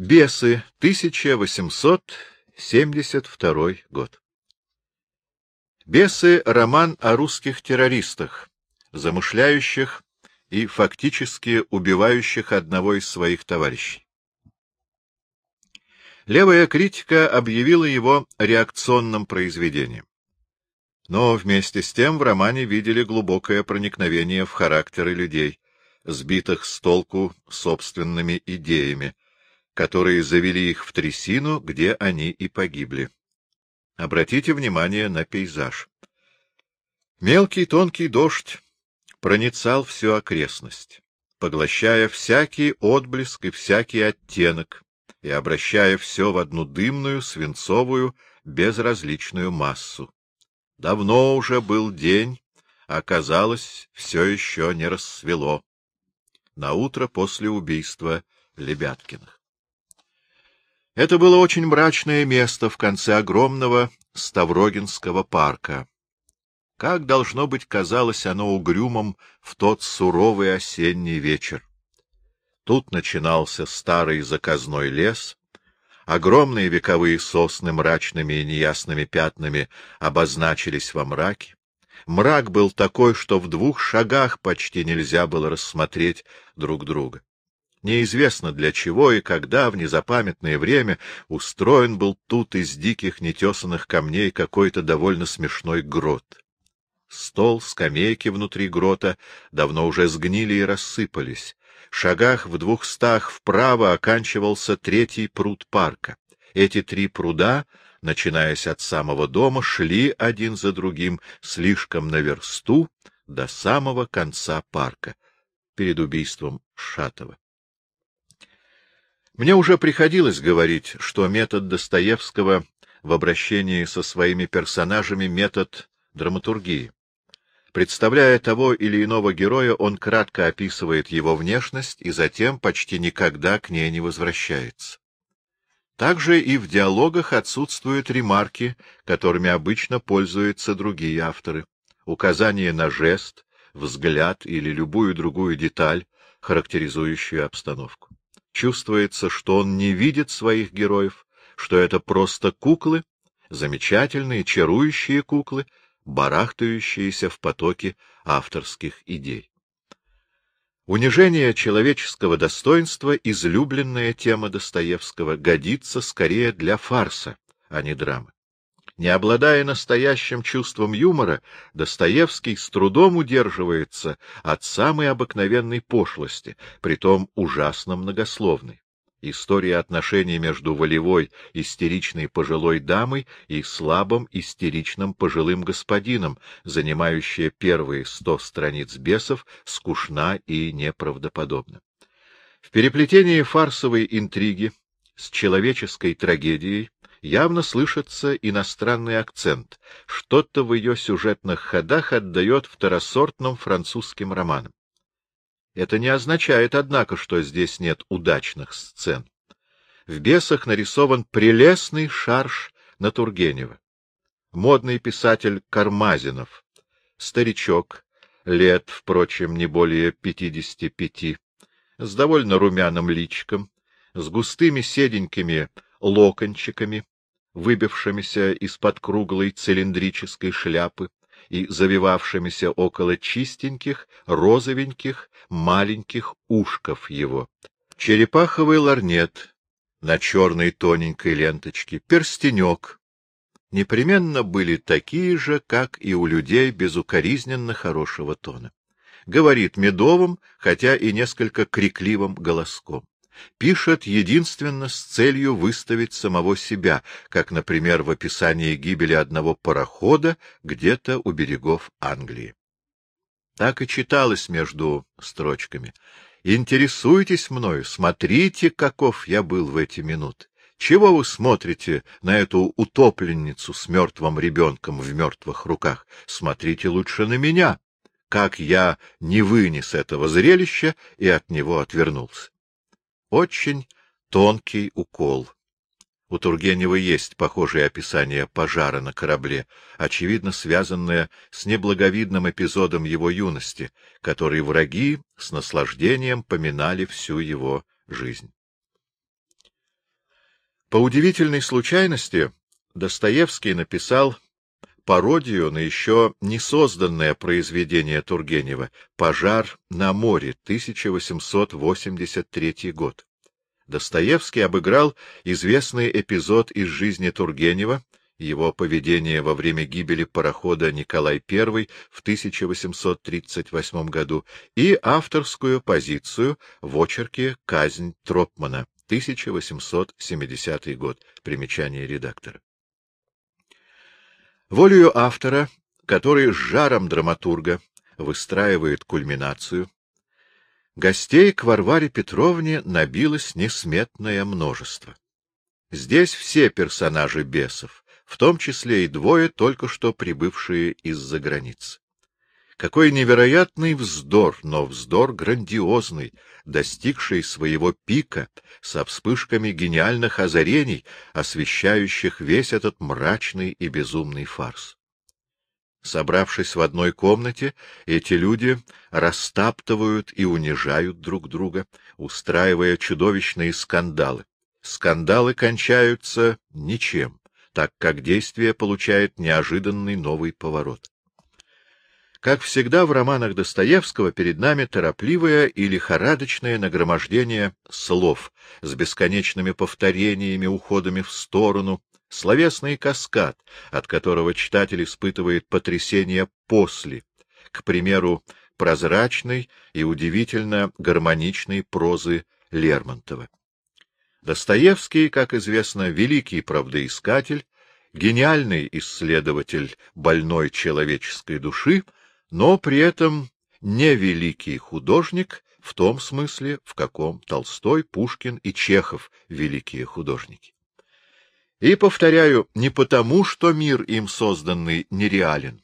Бесы, 1872 год. Бесы — роман о русских террористах, замышляющих и фактически убивающих одного из своих товарищей. Левая критика объявила его реакционным произведением. Но вместе с тем в романе видели глубокое проникновение в характеры людей, сбитых с толку собственными идеями, которые завели их в трясину, где они и погибли. Обратите внимание на пейзаж. Мелкий тонкий дождь проницал всю окрестность, поглощая всякий отблеск и всякий оттенок и обращая все в одну дымную, свинцовую, безразличную массу. Давно уже был день, а казалось, все еще не рассвело. На утро после убийства Лебяткиных. Это было очень мрачное место в конце огромного Ставрогинского парка. Как, должно быть, казалось оно угрюмом в тот суровый осенний вечер. Тут начинался старый заказной лес, огромные вековые сосны мрачными и неясными пятнами обозначились во мраке. Мрак был такой, что в двух шагах почти нельзя было рассмотреть друг друга. Неизвестно для чего и когда в незапамятное время устроен был тут из диких нетесанных камней какой-то довольно смешной грот. Стол, скамейки внутри грота давно уже сгнили и рассыпались. Шагах в двухстах вправо оканчивался третий пруд парка. Эти три пруда, начинаясь от самого дома, шли один за другим слишком на версту до самого конца парка, перед убийством Шатова. Мне уже приходилось говорить, что метод Достоевского в обращении со своими персонажами — метод драматургии. Представляя того или иного героя, он кратко описывает его внешность и затем почти никогда к ней не возвращается. Также и в диалогах отсутствуют ремарки, которыми обычно пользуются другие авторы, указания на жест, взгляд или любую другую деталь, характеризующую обстановку. Чувствуется, что он не видит своих героев, что это просто куклы, замечательные, чарующие куклы, барахтающиеся в потоке авторских идей. Унижение человеческого достоинства, излюбленная тема Достоевского, годится скорее для фарса, а не драмы. Не обладая настоящим чувством юмора, Достоевский с трудом удерживается от самой обыкновенной пошлости, притом ужасно многословной. История отношений между волевой, истеричной пожилой дамой и слабым, истеричным пожилым господином, занимающая первые сто страниц бесов, скучна и неправдоподобна. В переплетении фарсовой интриги с человеческой трагедией явно слышится иностранный акцент, что-то в ее сюжетных ходах отдает второсортным французским романам. Это не означает, однако, что здесь нет удачных сцен. В «Бесах» нарисован прелестный шарш на Тургенева. Модный писатель Кармазинов, старичок, лет, впрочем, не более пятидесяти пяти, с довольно румяным личиком, с густыми седенькими локончиками, выбившимися из-под круглой цилиндрической шляпы и завивавшимися около чистеньких, розовеньких, маленьких ушков его. Черепаховый ларнет на черной тоненькой ленточке, перстенек, непременно были такие же, как и у людей безукоризненно хорошего тона. Говорит медовым, хотя и несколько крикливым голоском пишет единственно с целью выставить самого себя, как, например, в описании гибели одного парохода где-то у берегов Англии. Так и читалось между строчками. «Интересуйтесь мною, смотрите, каков я был в эти минуты. Чего вы смотрите на эту утопленницу с мертвым ребенком в мертвых руках? Смотрите лучше на меня, как я не вынес этого зрелища и от него отвернулся. Очень тонкий укол. У Тургенева есть похожее описание пожара на корабле, очевидно связанное с неблаговидным эпизодом его юности, который враги с наслаждением поминали всю его жизнь. По удивительной случайности Достоевский написал пародию на еще не созданное произведение Тургенева «Пожар на море», 1883 год. Достоевский обыграл известный эпизод из жизни Тургенева, его поведение во время гибели парохода Николай I в 1838 году и авторскую позицию в очерке «Казнь Тропмана», 1870 год. Примечание редактора. Волею автора, который с жаром драматурга выстраивает кульминацию, гостей к Варваре Петровне набилось несметное множество. Здесь все персонажи бесов, в том числе и двое, только что прибывшие из-за границы. Какой невероятный вздор, но вздор грандиозный, достигший своего пика со вспышками гениальных озарений, освещающих весь этот мрачный и безумный фарс. Собравшись в одной комнате, эти люди растаптывают и унижают друг друга, устраивая чудовищные скандалы. Скандалы кончаются ничем, так как действие получает неожиданный новый поворот. Как всегда в романах Достоевского перед нами торопливое и лихорадочное нагромождение слов с бесконечными повторениями, уходами в сторону, словесный каскад, от которого читатель испытывает потрясение после, к примеру, прозрачной и удивительно гармоничной прозы Лермонтова. Достоевский, как известно, великий правдоискатель, гениальный исследователь больной человеческой души — но при этом не великий художник в том смысле, в каком Толстой, Пушкин и Чехов — великие художники. И, повторяю, не потому, что мир им созданный нереален,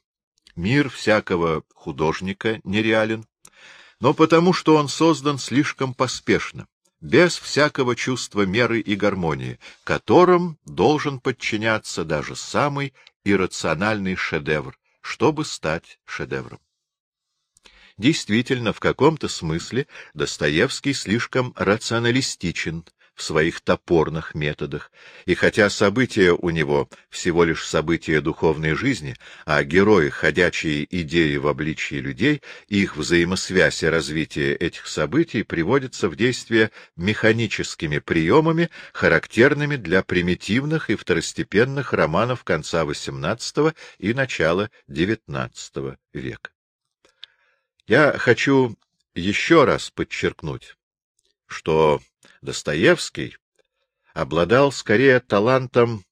мир всякого художника нереален, но потому, что он создан слишком поспешно, без всякого чувства меры и гармонии, которым должен подчиняться даже самый иррациональный шедевр, чтобы стать шедевром. Действительно, в каком-то смысле Достоевский слишком рационалистичен в своих топорных методах, и хотя события у него всего лишь события духовной жизни, а герои — ходячие идеи в обличии людей, их взаимосвязь и развитие этих событий приводится в действие механическими приемами, характерными для примитивных и второстепенных романов конца XVIII и начала XIX века. Я хочу еще раз подчеркнуть, что Достоевский обладал скорее талантом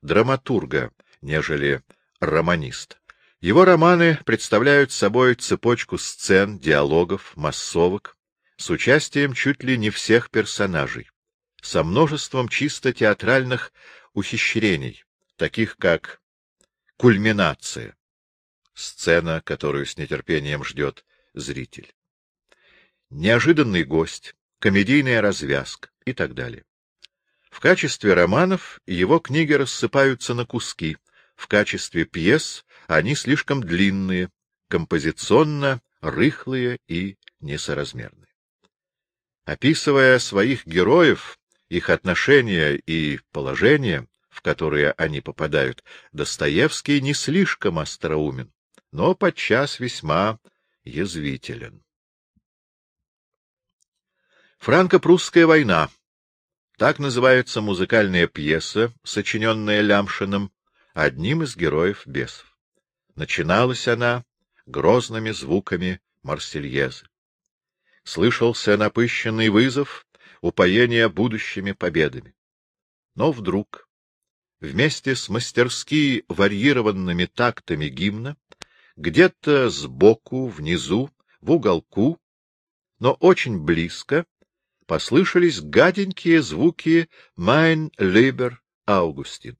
драматурга, нежели романиста. Его романы представляют собой цепочку сцен, диалогов, массовок с участием чуть ли не всех персонажей, со множеством чисто театральных ухищрений, таких как кульминация, сцена, которую с нетерпением ждет зритель. Неожиданный гость, комедийная развязка и так далее. В качестве романов его книги рассыпаются на куски, в качестве пьес они слишком длинные, композиционно рыхлые и несоразмерные. Описывая своих героев, их отношения и положение, в которые они попадают, Достоевский не слишком остроумен, но подчас весьма язвителен. Франко-прусская война. Так называется музыкальная пьеса, сочиненная Лямшиным, одним из героев бесов. Начиналась она грозными звуками Марсельезы. Слышался напыщенный вызов, упоение будущими победами. Но вдруг, вместе с мастерски варьированными тактами гимна, где-то сбоку, внизу, в уголку, но очень близко, послышались гаденькие звуки «Mein lieber Augustin».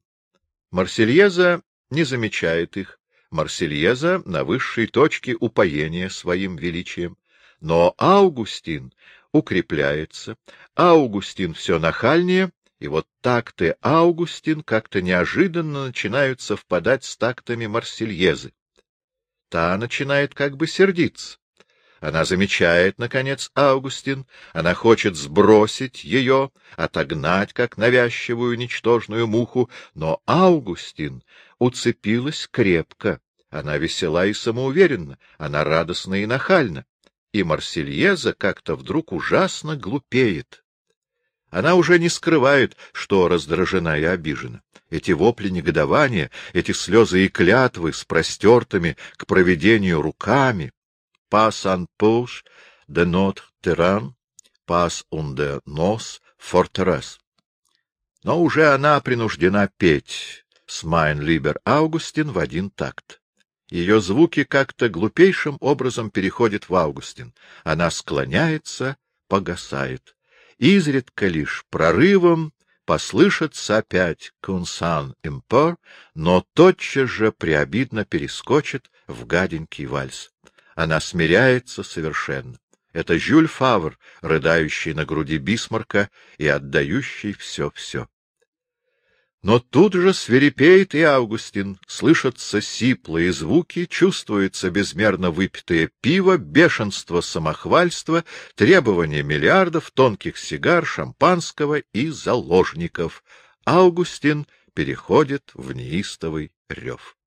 Марсельеза не замечает их, Марсельеза на высшей точке упоения своим величием. Но Аугустин укрепляется, Аугустин все нахальнее, и вот такты Аугустин как-то неожиданно начинают совпадать с тактами Марсельезы та начинает как бы сердиться. Она замечает, наконец, Августин, она хочет сбросить ее, отогнать, как навязчивую ничтожную муху, но Августин уцепилась крепко, она весела и самоуверенна, она радостна и нахальна, и Марсельеза как-то вдруг ужасно глупеет. Она уже не скрывает, что раздражена и обижена. Эти вопли негодования, эти слезы и клятвы с простертыми к проведению руками, pas en poche de notre terrain, pas un de nos. Но уже она принуждена петь с «Mein lieber Augustin» в один такт. Ее звуки как-то глупейшим образом переходят в Августин. Она склоняется, погасает. Изредка лишь прорывом послышится опять «Кунсан импор», но тотчас же приобидно перескочит в гаденький вальс. Она смиряется совершенно. Это Жюль Фавр, рыдающий на груди Бисмарка и отдающий все-все. Но тут же свирепеет и Августин, слышатся сиплые звуки, чувствуется безмерно выпитое пиво, бешенство самохвальства, требования миллиардов, тонких сигар, шампанского и заложников. Августин переходит в неистовый рев.